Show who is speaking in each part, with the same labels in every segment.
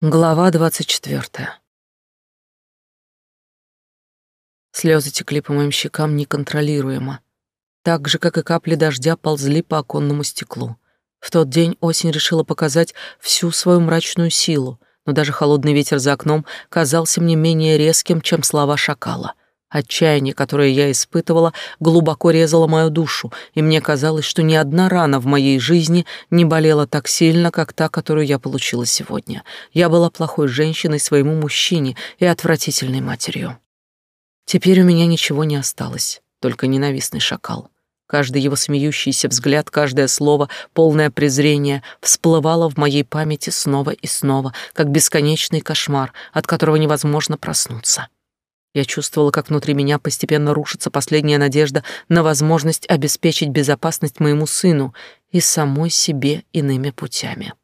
Speaker 1: Глава двадцать четвертая. Слезы текли по моим щекам неконтролируемо, так же, как и капли дождя ползли по оконному стеклу. В тот день осень решила показать всю свою мрачную силу, но даже холодный ветер за окном казался мне менее резким, чем слова шакала. Отчаяние, которое я испытывала, глубоко резало мою душу, и мне казалось, что ни одна рана в моей жизни не болела так сильно, как та, которую я получила сегодня. Я была плохой женщиной своему мужчине и отвратительной матерью. Теперь у меня ничего не осталось, только ненавистный шакал. Каждый его смеющийся взгляд, каждое слово, полное презрение, всплывало в моей памяти снова и снова, как бесконечный кошмар, от которого невозможно проснуться. Я чувствовала, как внутри меня постепенно рушится последняя надежда на возможность обеспечить безопасность моему сыну и самой себе иными путями.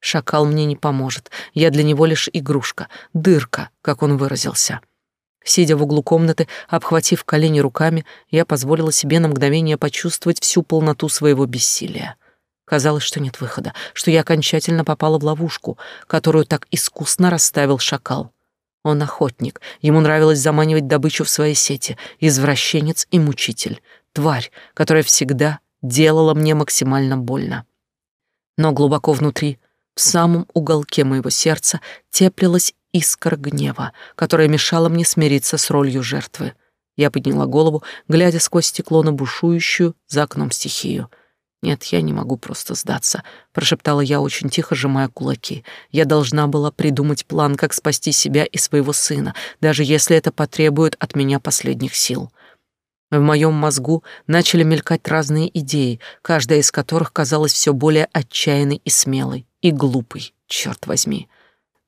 Speaker 1: Шакал мне не поможет, я для него лишь игрушка, дырка, как он выразился. Сидя в углу комнаты, обхватив колени руками, я позволила себе на мгновение почувствовать всю полноту своего бессилия. Казалось, что нет выхода, что я окончательно попала в ловушку, которую так искусно расставил шакал. Он охотник, ему нравилось заманивать добычу в свои сети, извращенец и мучитель, тварь, которая всегда делала мне максимально больно. Но глубоко внутри, в самом уголке моего сердца, теплилась искра гнева, которая мешала мне смириться с ролью жертвы. Я подняла голову, глядя сквозь стекло на бушующую за окном стихию — «Нет, я не могу просто сдаться», — прошептала я, очень тихо сжимая кулаки. «Я должна была придумать план, как спасти себя и своего сына, даже если это потребует от меня последних сил». В моем мозгу начали мелькать разные идеи, каждая из которых казалась все более отчаянной и смелой, и глупой, черт возьми.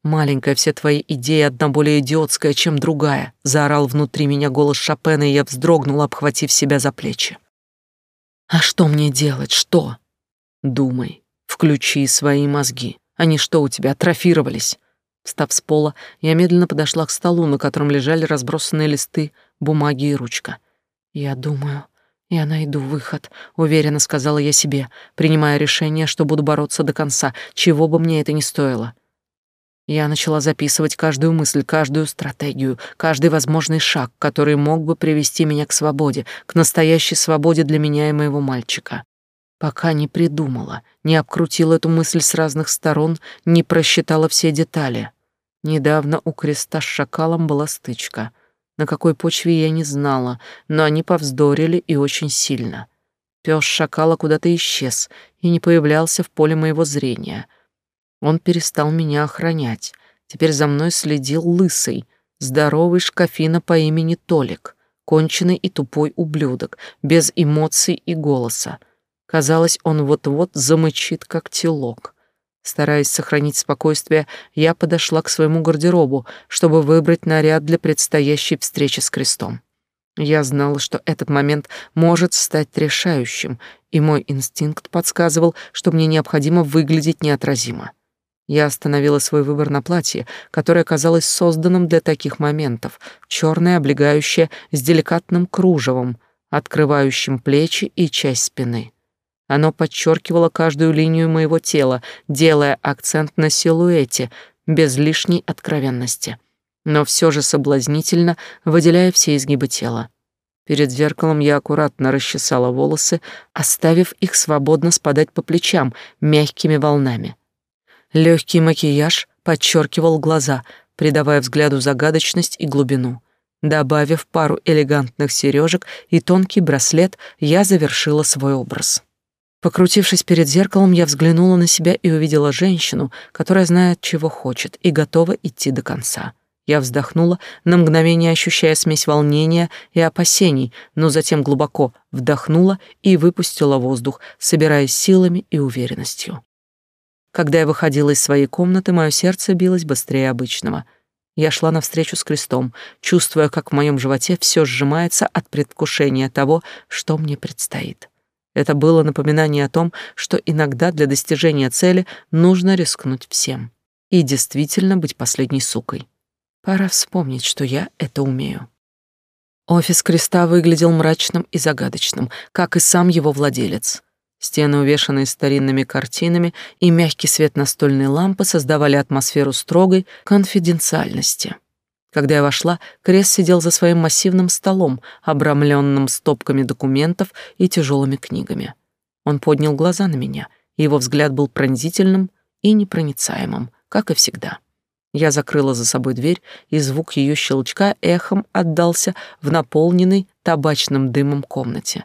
Speaker 1: «Маленькая, все твои идеи одна более идиотская, чем другая», — заорал внутри меня голос Шопена, и я вздрогнула, обхватив себя за плечи. А что мне делать? Что? Думай, включи свои мозги. Они что, у тебя атрофировались? Встав с пола, я медленно подошла к столу, на котором лежали разбросанные листы, бумаги и ручка. Я думаю, я найду выход, уверенно сказала я себе, принимая решение, что буду бороться до конца, чего бы мне это ни стоило. Я начала записывать каждую мысль, каждую стратегию, каждый возможный шаг, который мог бы привести меня к свободе, к настоящей свободе для меня и моего мальчика. Пока не придумала, не обкрутила эту мысль с разных сторон, не просчитала все детали. Недавно у креста с шакалом была стычка. На какой почве я не знала, но они повздорили и очень сильно. Пёс шакала куда-то исчез и не появлялся в поле моего зрения — он перестал меня охранять. Теперь за мной следил лысый, здоровый шкафина по имени Толик, конченый и тупой ублюдок, без эмоций и голоса. Казалось, он вот-вот замычит, как телок. Стараясь сохранить спокойствие, я подошла к своему гардеробу, чтобы выбрать наряд для предстоящей встречи с крестом. Я знала, что этот момент может стать решающим, и мой инстинкт подсказывал, что мне необходимо выглядеть неотразимо. Я остановила свой выбор на платье, которое казалось созданным для таких моментов, черное, облегающее, с деликатным кружевом, открывающим плечи и часть спины. Оно подчеркивало каждую линию моего тела, делая акцент на силуэте, без лишней откровенности, но все же соблазнительно выделяя все изгибы тела. Перед зеркалом я аккуратно расчесала волосы, оставив их свободно спадать по плечам мягкими волнами. Легкий макияж подчеркивал глаза, придавая взгляду загадочность и глубину. Добавив пару элегантных сережек и тонкий браслет, я завершила свой образ. Покрутившись перед зеркалом, я взглянула на себя и увидела женщину, которая знает, чего хочет, и готова идти до конца. Я вздохнула, на мгновение ощущая смесь волнения и опасений, но затем глубоко вдохнула и выпустила воздух, собираясь силами и уверенностью. Когда я выходила из своей комнаты, мое сердце билось быстрее обычного. Я шла навстречу с крестом, чувствуя, как в моем животе все сжимается от предвкушения того, что мне предстоит. Это было напоминание о том, что иногда для достижения цели нужно рискнуть всем. И действительно быть последней сукой. Пора вспомнить, что я это умею. Офис креста выглядел мрачным и загадочным, как и сам его владелец. Стены, увешанные старинными картинами, и мягкий свет настольной лампы создавали атмосферу строгой конфиденциальности. Когда я вошла, Крест сидел за своим массивным столом, обрамленным стопками документов и тяжелыми книгами. Он поднял глаза на меня, и его взгляд был пронзительным и непроницаемым, как и всегда. Я закрыла за собой дверь, и звук ее щелчка эхом отдался в наполненной табачным дымом комнате.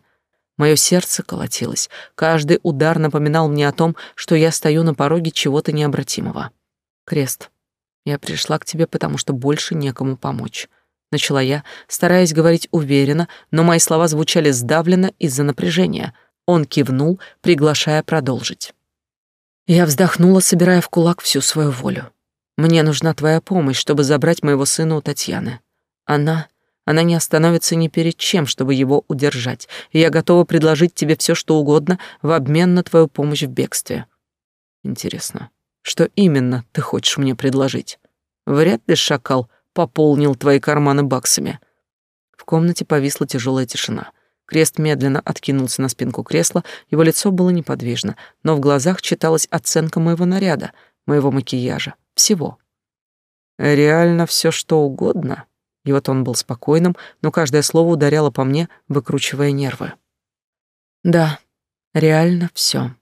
Speaker 1: Мое сердце колотилось. Каждый удар напоминал мне о том, что я стою на пороге чего-то необратимого. Крест, я пришла к тебе, потому что больше некому помочь. Начала я, стараясь говорить уверенно, но мои слова звучали сдавленно из-за напряжения. Он кивнул, приглашая продолжить. Я вздохнула, собирая в кулак всю свою волю. Мне нужна твоя помощь, чтобы забрать моего сына у Татьяны. Она... Она не остановится ни перед чем, чтобы его удержать, и я готова предложить тебе все, что угодно в обмен на твою помощь в бегстве. Интересно, что именно ты хочешь мне предложить? Вряд ли шакал пополнил твои карманы баксами. В комнате повисла тяжелая тишина. Крест медленно откинулся на спинку кресла, его лицо было неподвижно, но в глазах читалась оценка моего наряда, моего макияжа, всего. Реально все что угодно. И вот он был спокойным, но каждое слово ударяло по мне, выкручивая нервы. Да, реально все.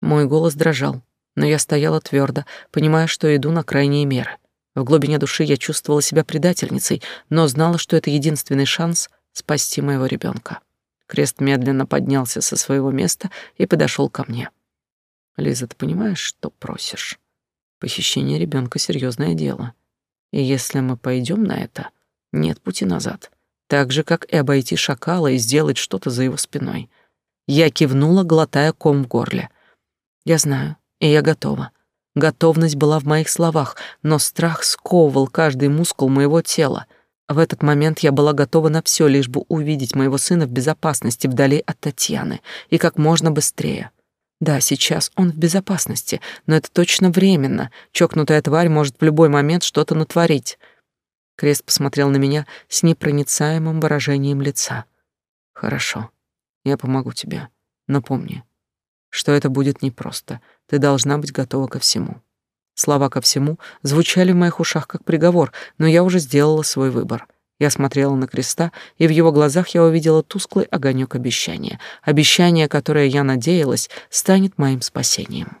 Speaker 1: Мой голос дрожал но я стояла твердо, понимая, что иду на крайние меры. В глубине души я чувствовала себя предательницей, но знала, что это единственный шанс спасти моего ребенка. Крест медленно поднялся со своего места и подошел ко мне. «Лиза, ты понимаешь, что просишь? Похищение ребенка серьезное дело. И если мы пойдем на это, нет пути назад. Так же, как и обойти шакала и сделать что-то за его спиной». Я кивнула, глотая ком в горле. «Я знаю, и я готова. Готовность была в моих словах, но страх сковывал каждый мускул моего тела. В этот момент я была готова на все, лишь бы увидеть моего сына в безопасности вдали от Татьяны и как можно быстрее. Да, сейчас он в безопасности, но это точно временно. Чокнутая тварь может в любой момент что-то натворить. Крест посмотрел на меня с непроницаемым выражением лица. Хорошо, я помогу тебе. Но помни, что это будет непросто. Ты должна быть готова ко всему. Слова ко всему звучали в моих ушах как приговор, но я уже сделала свой выбор. Я смотрела на креста, и в его глазах я увидела тусклый огонек обещания. Обещание, которое я надеялась, станет моим спасением.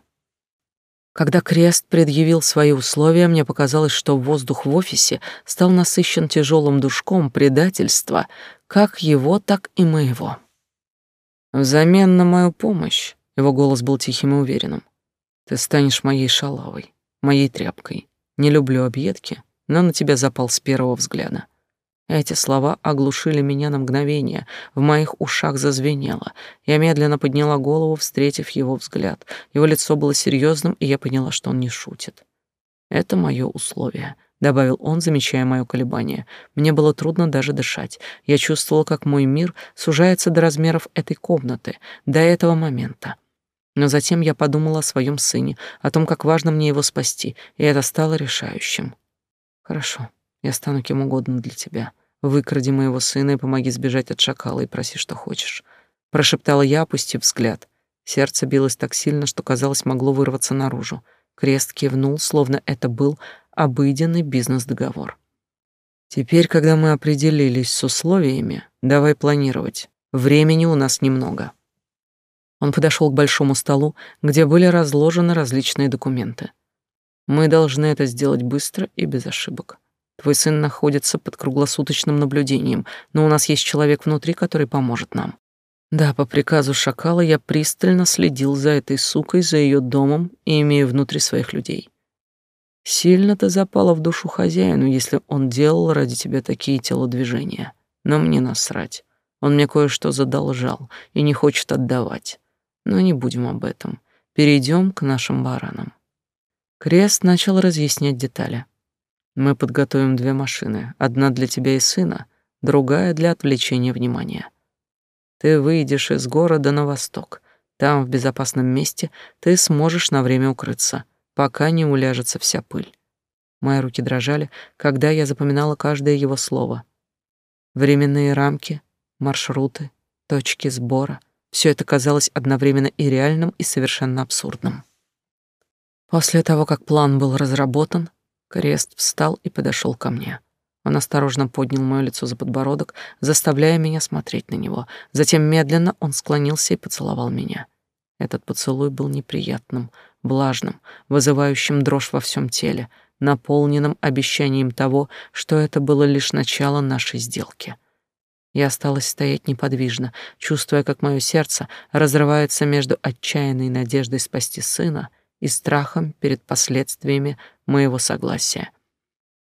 Speaker 1: Когда крест предъявил свои условия, мне показалось, что воздух в офисе стал насыщен тяжелым душком предательства, как его, так и моего. Взамен на мою помощь его голос был тихим и уверенным. Ты станешь моей шалавой, моей тряпкой. Не люблю объедки, но на тебя запал с первого взгляда. Эти слова оглушили меня на мгновение, в моих ушах зазвенело. Я медленно подняла голову, встретив его взгляд. Его лицо было серьезным, и я поняла, что он не шутит. Это мое условие добавил он, замечая моё колебание. Мне было трудно даже дышать. Я чувствовала, как мой мир сужается до размеров этой комнаты, до этого момента. Но затем я подумала о своем сыне, о том, как важно мне его спасти, и это стало решающим. Хорошо, я стану кем угодно для тебя. Выкради моего сына и помоги сбежать от шакала и проси, что хочешь, прошептала я, опустив взгляд. Сердце билось так сильно, что казалось, могло вырваться наружу. Крест кивнул, словно это был обыденный бизнес-договор. Теперь, когда мы определились с условиями, давай планировать. Времени у нас немного. Он подошел к большому столу, где были разложены различные документы. Мы должны это сделать быстро и без ошибок. Твой сын находится под круглосуточным наблюдением, но у нас есть человек внутри, который поможет нам. Да, по приказу Шакала я пристально следил за этой сукой, за ее домом и имею внутри своих людей. Сильно ты запала в душу хозяину, если он делал ради тебя такие телодвижения. Но мне насрать. Он мне кое-что задолжал и не хочет отдавать. Но не будем об этом. Перейдем к нашим баранам. Крест начал разъяснять детали. Мы подготовим две машины. Одна для тебя и сына, другая для отвлечения внимания. Ты выйдешь из города на восток. Там, в безопасном месте, ты сможешь на время укрыться, пока не уляжется вся пыль. Мои руки дрожали, когда я запоминала каждое его слово. Временные рамки, маршруты, точки сбора, Все это казалось одновременно и реальным, и совершенно абсурдным. После того, как план был разработан, Крест встал и подошел ко мне. Он осторожно поднял мое лицо за подбородок, заставляя меня смотреть на него. Затем медленно он склонился и поцеловал меня. Этот поцелуй был неприятным, влажным, вызывающим дрожь во всем теле, наполненным обещанием того, что это было лишь начало нашей сделки. Я осталась стоять неподвижно, чувствуя, как мое сердце разрывается между отчаянной надеждой спасти сына и страхом перед последствиями моего согласия.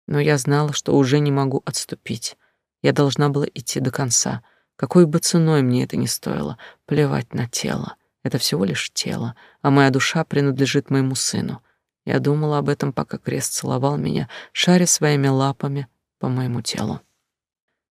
Speaker 1: Но я знала, что уже не могу отступить. Я должна была идти до конца. Какой бы ценой мне это ни стоило, плевать на тело. Это всего лишь тело, а моя душа принадлежит моему сыну. Я думала об этом, пока крест целовал меня, шаря своими лапами по моему телу.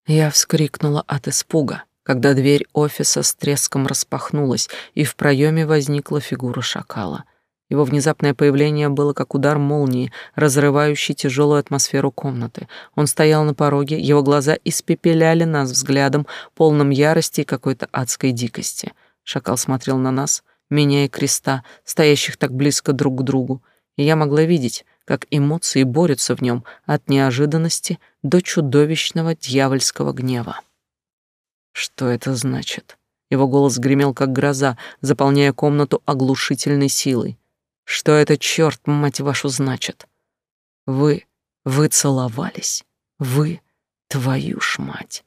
Speaker 1: Я вскрикнула от испуга, когда дверь офиса с треском распахнулась, и в проеме возникла фигура шакала. Его внезапное появление было как удар молнии, разрывающий тяжелую атмосферу комнаты. Он стоял на пороге, его глаза испепеляли нас взглядом, полным ярости и какой-то адской дикости. Шакал смотрел на нас, меня и креста, стоящих так близко друг к другу, и я могла видеть, как эмоции борются в нем от неожиданности до чудовищного дьявольского гнева. Что это значит? Его голос гремел как гроза, заполняя комнату оглушительной силой. Что это, черт, мать вашу, значит? Вы, вы целовались? Вы, твою ж мать.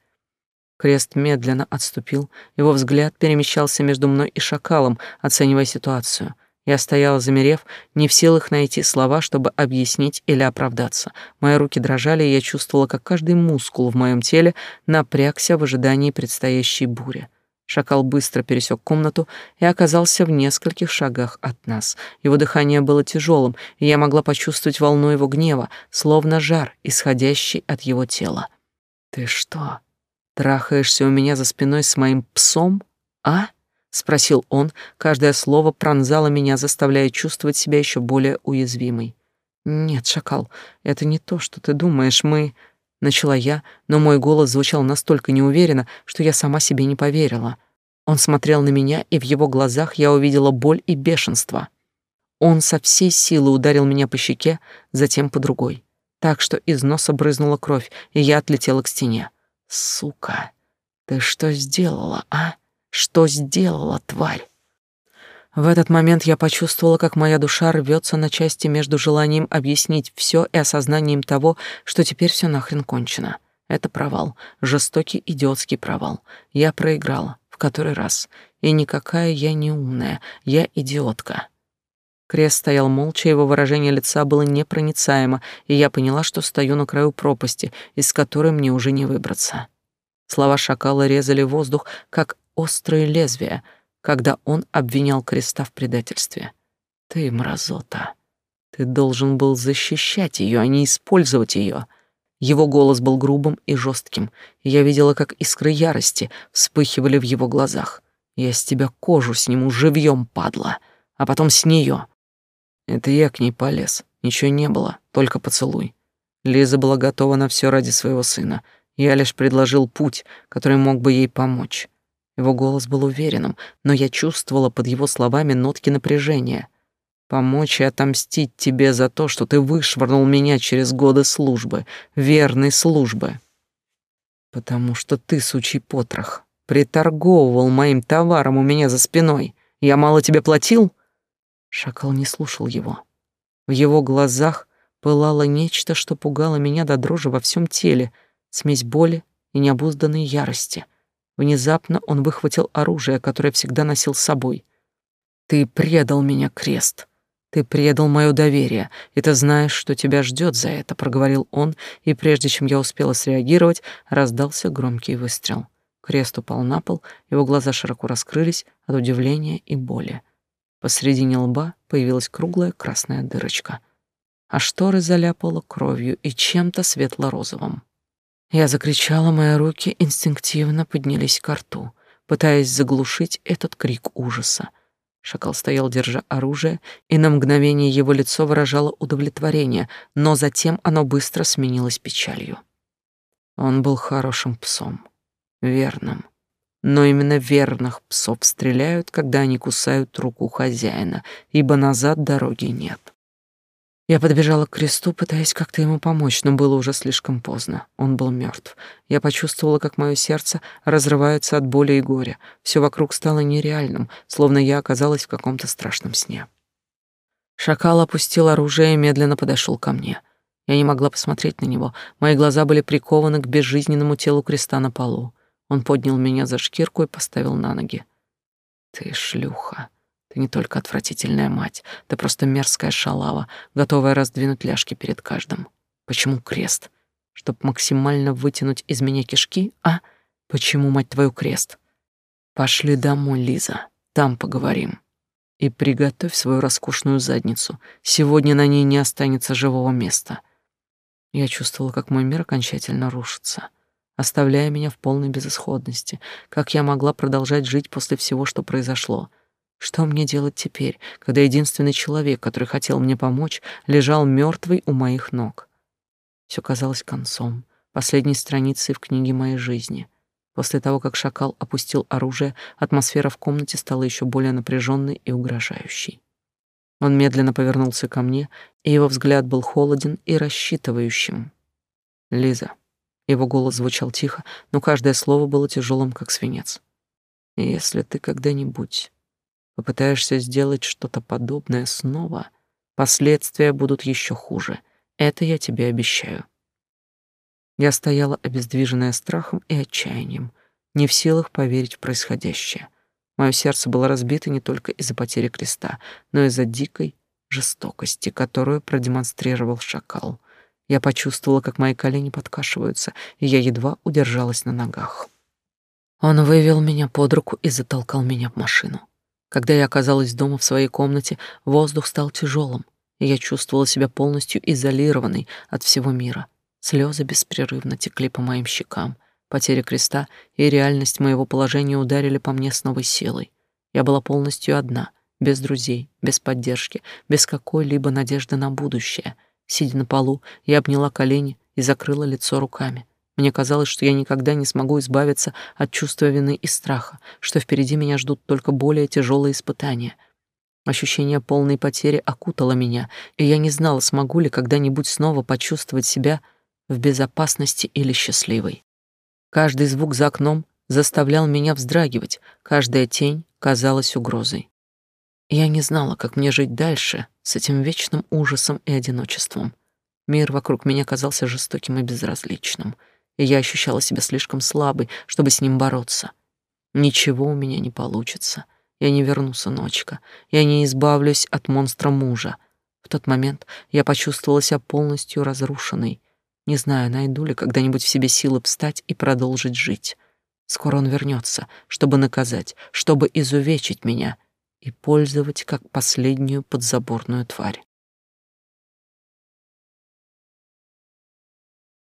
Speaker 1: Крест медленно отступил, его взгляд перемещался между мной и шакалом, оценивая ситуацию. Я стояла, замерев, не в силах найти слова, чтобы объяснить или оправдаться. Мои руки дрожали, и я чувствовала, как каждый мускул в моем теле напрягся в ожидании предстоящей бури. Шакал быстро пересек комнату и оказался в нескольких шагах от нас. Его дыхание было тяжелым, и я могла почувствовать волну его гнева, словно жар, исходящий от его тела. «Ты что, трахаешься у меня за спиной с моим псом, а?» — спросил он. Каждое слово пронзало меня, заставляя чувствовать себя еще более уязвимой. «Нет, Шакал, это не то, что ты думаешь. Мы...» начала я, но мой голос звучал настолько неуверенно, что я сама себе не поверила. Он смотрел на меня, и в его глазах я увидела боль и бешенство. Он со всей силы ударил меня по щеке, затем по другой, так что из носа брызнула кровь, и я отлетела к стене. Сука, ты что сделала, а? Что сделала, тварь? В этот момент я почувствовала, как моя душа рвется на части между желанием объяснить все и осознанием того, что теперь все нахрен кончено. Это провал, жестокий идиотский провал. Я проиграла, в который раз. И никакая я не умная, я идиотка. Крест стоял молча, его выражение лица было непроницаемо, и я поняла, что стою на краю пропасти, из которой мне уже не выбраться. Слова шакала резали воздух, как острые лезвия — когда он обвинял Креста в предательстве. Ты, мразота, ты должен был защищать ее, а не использовать ее. Его голос был грубым и жестким, и я видела, как искры ярости вспыхивали в его глазах. Я с тебя кожу сниму живьем, падла, а потом с нее. Это я к ней полез, ничего не было, только поцелуй. Лиза была готова на все ради своего сына. Я лишь предложил путь, который мог бы ей помочь. Его голос был уверенным, но я чувствовала под его словами нотки напряжения. «Помочь и отомстить тебе за то, что ты вышвырнул меня через годы службы, верной службы. Потому что ты, сучий потрох, приторговывал моим товаром у меня за спиной. Я мало тебе платил?» Шакал не слушал его. В его глазах пылало нечто, что пугало меня до дрожи во всем теле, смесь боли и необузданной ярости — Внезапно он выхватил оружие, которое всегда носил с собой. «Ты предал меня, Крест. Ты предал мое доверие, и ты знаешь, что тебя ждет за это», — проговорил он, и прежде чем я успела среагировать, раздался громкий выстрел. Крест упал на пол, его глаза широко раскрылись от удивления и боли. Посредине лба появилась круглая красная дырочка, а шторы заляпало кровью и чем-то светло-розовым. Я закричала, мои руки инстинктивно поднялись к рту, пытаясь заглушить этот крик ужаса. Шакал стоял, держа оружие, и на мгновение его лицо выражало удовлетворение, но затем оно быстро сменилось печалью. Он был хорошим псом, верным, но именно верных псов стреляют, когда они кусают руку хозяина, ибо назад дороги нет. Я подбежала к кресту, пытаясь как-то ему помочь, но было уже слишком поздно. Он был мертв. Я почувствовала, как мое сердце разрывается от боли и горя. Все вокруг стало нереальным, словно я оказалась в каком-то страшном сне. Шакал опустил оружие и медленно подошел ко мне. Я не могла посмотреть на него. Мои глаза были прикованы к безжизненному телу креста на полу. Он поднял меня за шкирку и поставил на ноги. «Ты шлюха. Ты не только отвратительная мать, ты просто мерзкая шалава, готовая раздвинуть ляжки перед каждым. Почему крест? Чтоб максимально вытянуть из меня кишки, а? Почему, мать твою, крест? Пошли домой, Лиза, там поговорим. И приготовь свою роскошную задницу. Сегодня на ней не останется живого места. Я чувствовала, как мой мир окончательно рушится оставляя меня в полной безысходности. Как я могла продолжать жить после всего, что произошло? Что мне делать теперь, когда единственный человек, который хотел мне помочь, лежал мертвый у моих ног? Все казалось концом, последней страницей в книге моей жизни. После того, как шакал опустил оружие, атмосфера в комнате стала еще более напряженной и угрожающей. Он медленно повернулся ко мне, и его взгляд был холоден и рассчитывающим. «Лиза», его голос звучал тихо, но каждое слово было тяжелым, как свинец. «Если ты когда-нибудь попытаешься сделать что-то подобное снова, последствия будут еще хуже. Это я тебе обещаю». Я стояла, обездвиженная страхом и отчаянием, не в силах поверить в происходящее. Мое сердце было разбито не только из-за потери креста, но и из-за дикой жестокости, которую продемонстрировал шакал. Я почувствовала, как мои колени подкашиваются, и я едва удержалась на ногах. Он вывел меня под руку и затолкал меня в машину. Когда я оказалась дома в своей комнате, воздух стал тяжелым, и я чувствовала себя полностью изолированной от всего мира. Слезы беспрерывно текли по моим щекам. Потеря креста и реальность моего положения ударили по мне с новой силой. Я была полностью одна, без друзей, без поддержки, без какой-либо надежды на будущее — Сидя на полу, я обняла колени и закрыла лицо руками. Мне казалось, что я никогда не смогу избавиться от чувства вины и страха, что впереди меня ждут только более тяжелые испытания. Ощущение полной потери окутало меня, и я не знала, смогу ли когда-нибудь снова почувствовать себя в безопасности или счастливой. Каждый звук за окном заставлял меня вздрагивать, каждая тень казалась угрозой. Я не знала, как мне жить дальше с этим вечным ужасом и одиночеством. Мир вокруг меня казался жестоким и безразличным, и я ощущала себя слишком слабой, чтобы с ним бороться. Ничего у меня не получится. Я не верну сыночка. Я не избавлюсь от монстра мужа. В тот момент я почувствовала себя полностью разрушенной. Не знаю, найду ли когда-нибудь в себе силы встать и продолжить жить. Скоро он вернется, чтобы наказать, чтобы изувечить меня — и пользовать как последнюю подзаборную тварь.